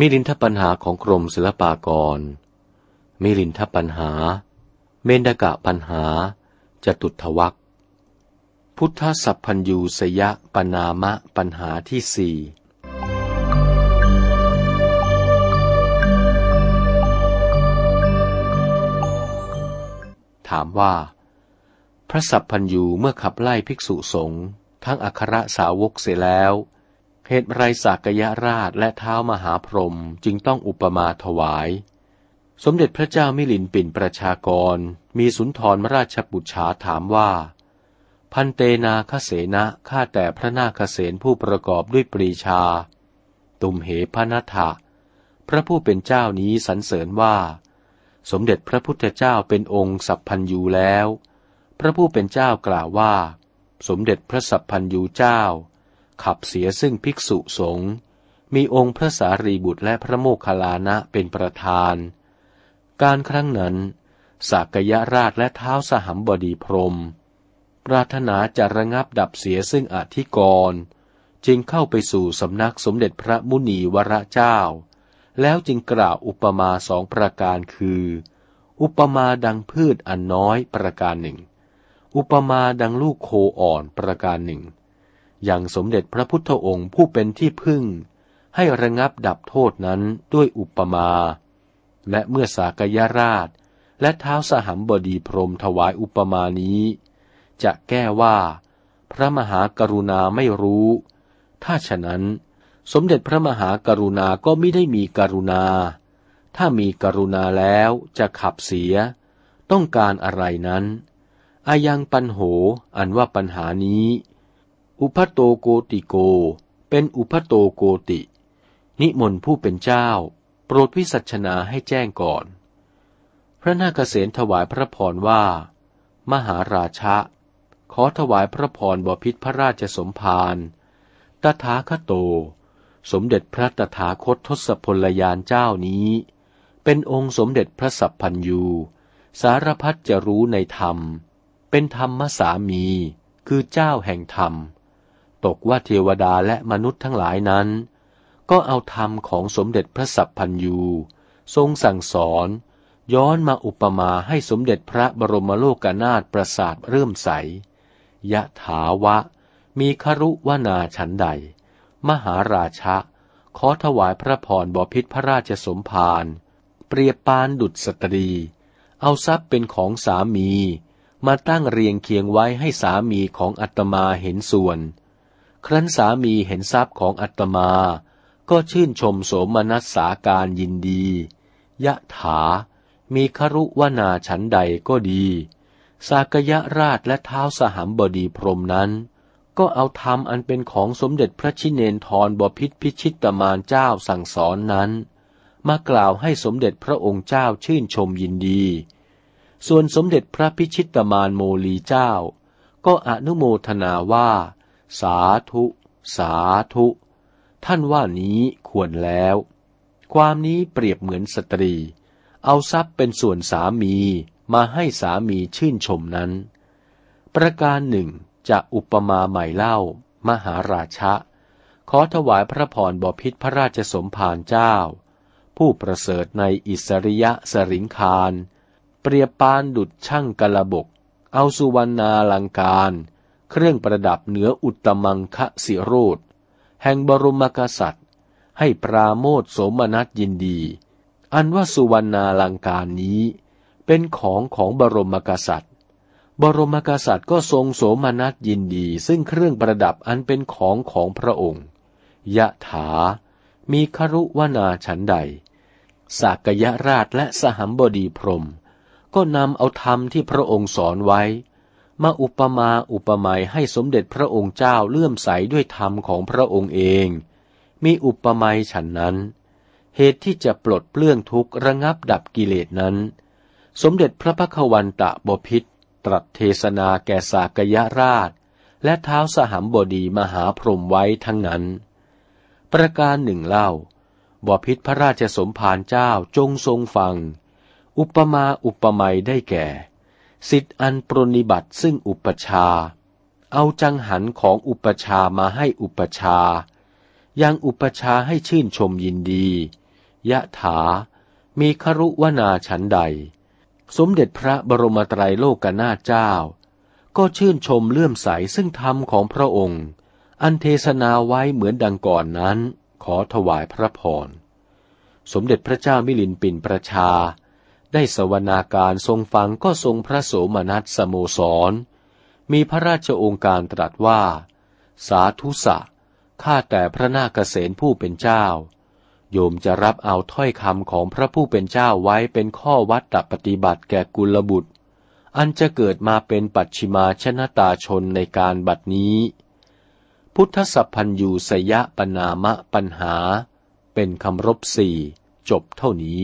มิลินทปัญหาของกรมศิลปากร มิลินทปัญหา เมนดกะปัญหา จตุทวักพุทธสัพพัญยูสยะปนามะปัญหาที่สี่ถามว่า พระสัพพัญยูเมื่อขับไล่ภิกษุสงฆ์ทั้งอัครสาวกเสียแล้ว เหตุไรสากยราชและเท้ามหาพรหมจึงต้องอุปมาถวาย สมเด็จพระเจ้ามิลินปินประชากร มีสุนทรมราชบุตรฉาถามว่า พันเตนาคเสนะข้าแต่พระนาคเสนผู้ประกอบด้วยปรีชา ตุมเหพนัทะพระผู้เป็นเจ้านี้สรรเสริญว่า สมเด็จพระพุทธเจ้าเป็นองค์สัพพัญยูแล้ว พระผู้เป็นเจ้ากล่าวว่า สมเด็จพระสัพพัญยูเจ้า ขับเสียซึ่งภิกษุสงฆ์มีองค์พระสารีบุตรและพระโมคคัลลานะเป็นประธาน การครั้งนั้น สากยราชและเท้าสหัมบดีพรม ปรารถนาจะระงับดับเสียซึ่งอธิกรจึงเข้าไปสู่สำนักสมเด็จพระมุนีวรเจ้า แล้วจึงกล่าวอุปมาสองประการคือ อุปมาดังพืชอันน้อยประการหนึ่ง อุปมาดังลูกโคอ่อนประการหนึ่ง อย่างสมเด็จพระพุทธองค์ผู้เป็นที่พึ่ง ให้ระงับดับโทษนั้นด้วยอุปมา และเมื่อสากยราช และเท้าสหัมบดีพรมถวายอุปมานี้ จะแก้ว่า พระมหากรุณาไม่รู้ ถ้าฉะนั้น สมเด็จพระมหากรุณาก็ไม่ได้มีกรุณา ถ้ามีกรุณาแล้วจะขับเสีย ต้องการอะไรนั้นอายังปัญโหอันว่าปัญหานี้ อุพัโตโกติโก เป็นอุพัโตโกติ นิมนต์ผู้เป็นเจ้า โปรดวิสัชนาให้แจ้งก่อน พระนาคเษนถวายพระพรว่า มหาราชะ ขอถวายพระพรบพิษพระราชสมภารตถาคโต สมเด็จพระตถาคตทศพลยานเจ้านี้ เป็นองค์สมเด็จพระสัพพัญยู สารพัดจะรู้ในธรรม เป็นธรรมสามี คือเจ้าแห่งธรรม ตกว่าเทวดาและมนุษย์ทั้งหลายนั้น ก็เอาธรรมของสมเด็จพระสัพพัญยูทรงสั่งสอน ย้อนมาอุปมาให้สมเด็จพระบรมโลกนาถประสาทเริ่มใสยะถาวะ มีครุวนาฉันใด มหาราชะ ขอถวายพระพรบพิษพระราชสมภารเปรียบปานดุจสตรี เอาทรัพย์เป็นของสามี มาตั้งเรียงเคียงไว้ให้สามีของอัตมาเห็นส่วน ครั้นสามีเห็นทรัพย์ของอัตมา ก็ชื่นชมโสมนัสสาการยินดี ยะถา มีครุวนาฉันใดก็ดี สากยราชและเท้าสหัมบดีพรมนั้น ก็เอาธรรมอันเป็นของสมเด็จพระชินเนนทรบพิษพิชิตมานเจ้าสั่งสอนนั้น มากล่าวให้สมเด็จพระองค์เจ้าชื่นชมยินดี ส่วนสมเด็จพระพิชิตมานโมลีเจ้า ก็อนุโมทนาว่า สาธุ สาธุ ท่านว่านี้ควรแล้ว ความนี้เปรียบเหมือนสตรี เอาทรัพย์เป็นส่วนสามีมาให้สามีชื่นชมนั้น ประการหนึ่งจะอุปมาใหม่เล่า มหาราชะ ขอถวายพระพรบพิษพระราชสมภารเจ้า ผู้ประเสริฐในอิสริยะสริงคาร เปรียบปานดุดช่างกระบก เอาสุวรรณาลังการ เครื่องประดับเหนืออุตมังคะสิโรธแห่งบรมกษัตริย์ ให้ปราโมทโสมนัสยินดี อันว่าสุวรรณาลังการนี้ เป็นของของบรมกษัตริย์ บรมกษัตริย์ก็ทรงโสมนัสยินดี ซึ่งเครื่องประดับอันเป็นของของพระองค์ ยะถา มีครุวนาฉันใด สากยราชและสหัมบดีพรม ก็นำเอาธรรมที่พระองค์สอนไว้ มาอุปมาอุปไมยให้สมเด็จพระองค์เจ้าเลื่อมใสด้วยธรรมของพระองค์เอง มีอุปไมยฉันนั้น เหตุที่จะปลดเปลื้องทุกข์ระงับดับกิเลสนั้น สมเด็จพระพักวันตะบพิษตรัสเทศนาแก่สากยราช และเท้าสหัมบดีมหาพรหมไว้ทั้งนั้น ประการหนึ่งเล่าบพิษพระราชสมภารเจ้าจงทรงฟัง อุปมาอุปไมยได้แก่ สิทธิอันปรนิบัติซึ่งอุปชา เอาจังหันของอุปชามาให้อุปชา ยังอุปชาให้ชื่นชมยินดี ยะถา มีครุวนาฉันใด สมเด็จพระบรมไตรโลกนาถเจ้า ก็ชื่นชมเลื่อมใสซึ่งธรรมของพระองค์ อันเทศนาไว้เหมือนดังก่อนนั้น ขอถวายพระพร สมเด็จพระเจ้ามิลินปินประชา ได้สวนาการทรงฟังก็ทรงพระโสมนัสสโมสร มีพระราชองค์การตรัสว่า สาธุสะ ข้าแต่พระนาคเษนผู้เป็นเจ้า โยมจะรับเอาถ้อยคำของพระผู้เป็นเจ้าไว้เป็นข้อวัดตปฏิบัติแก่กุลบุตร อันจะเกิดมาเป็นปัจฉิมาชนะตาชนในการบัดนี้ พุทธสัพพัญยูสยะปนามะปัญหา เป็นคำรบสี่จบเท่านี้